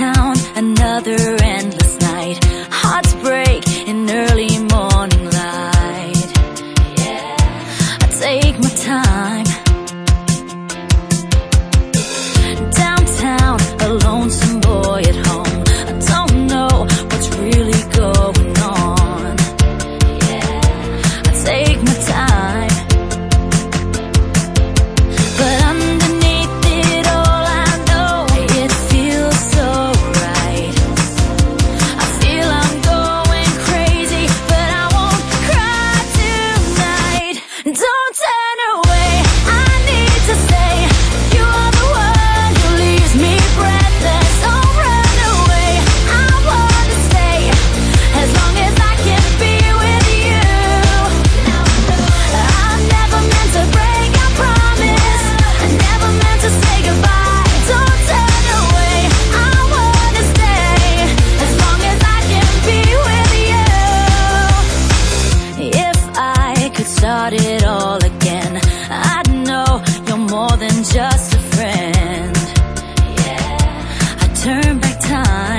town, another time.